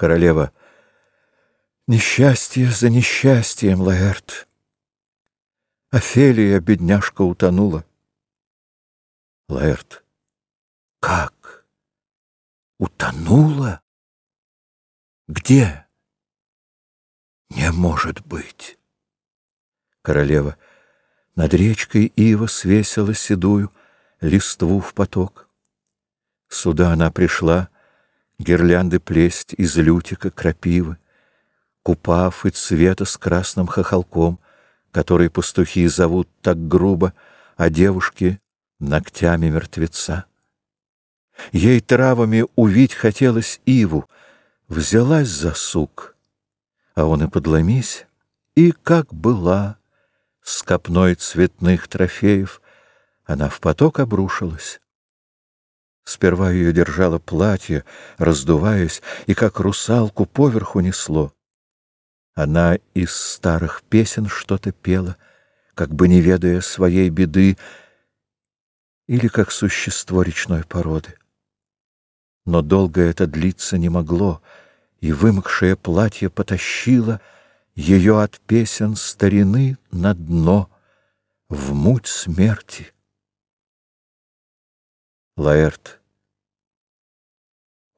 Королева. Несчастье за несчастьем, Лаэрт. Офелия, бедняжка, утонула. Лаэрт. Как? Утонула? Где? Не может быть. Королева. Над речкой ива свесила седую листву в поток. Сюда она пришла, гирлянды плесть из лютика крапивы, купав и цвета с красным хохолком, который пастухи зовут так грубо, а девушки — ногтями мертвеца. Ей травами увить хотелось иву, взялась за сук, а он и подломись, и как была, с копной цветных трофеев, она в поток обрушилась. Сперва ее держало платье, раздуваясь, и как русалку поверху несло. Она из старых песен что-то пела, как бы не ведая своей беды, или как существо речной породы. Но долго это длиться не могло, и вымокшее платье потащило ее от песен старины на дно, в муть смерти. Лаэрт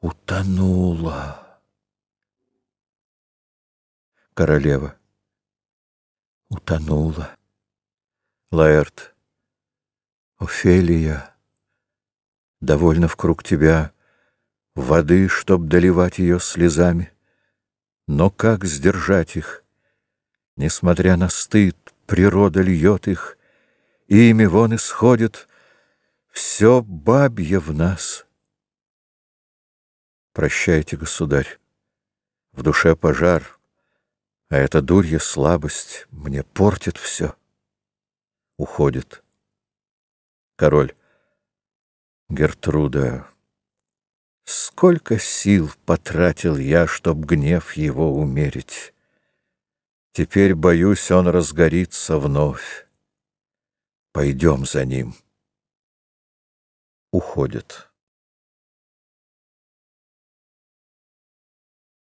утонула. Королева утонула. Лаэрт, Офелия, довольно в круг тебя воды, чтоб доливать ее слезами. Но как сдержать их? Несмотря на стыд, природа льет их, и ими вон исходит все бабье в нас. Прощайте, государь, в душе пожар, а эта дурья слабость мне портит все. Уходит. Король. Гертруда, сколько сил потратил я, чтоб гнев его умерить. Теперь, боюсь, он разгорится вновь. Пойдем за ним. Уходит.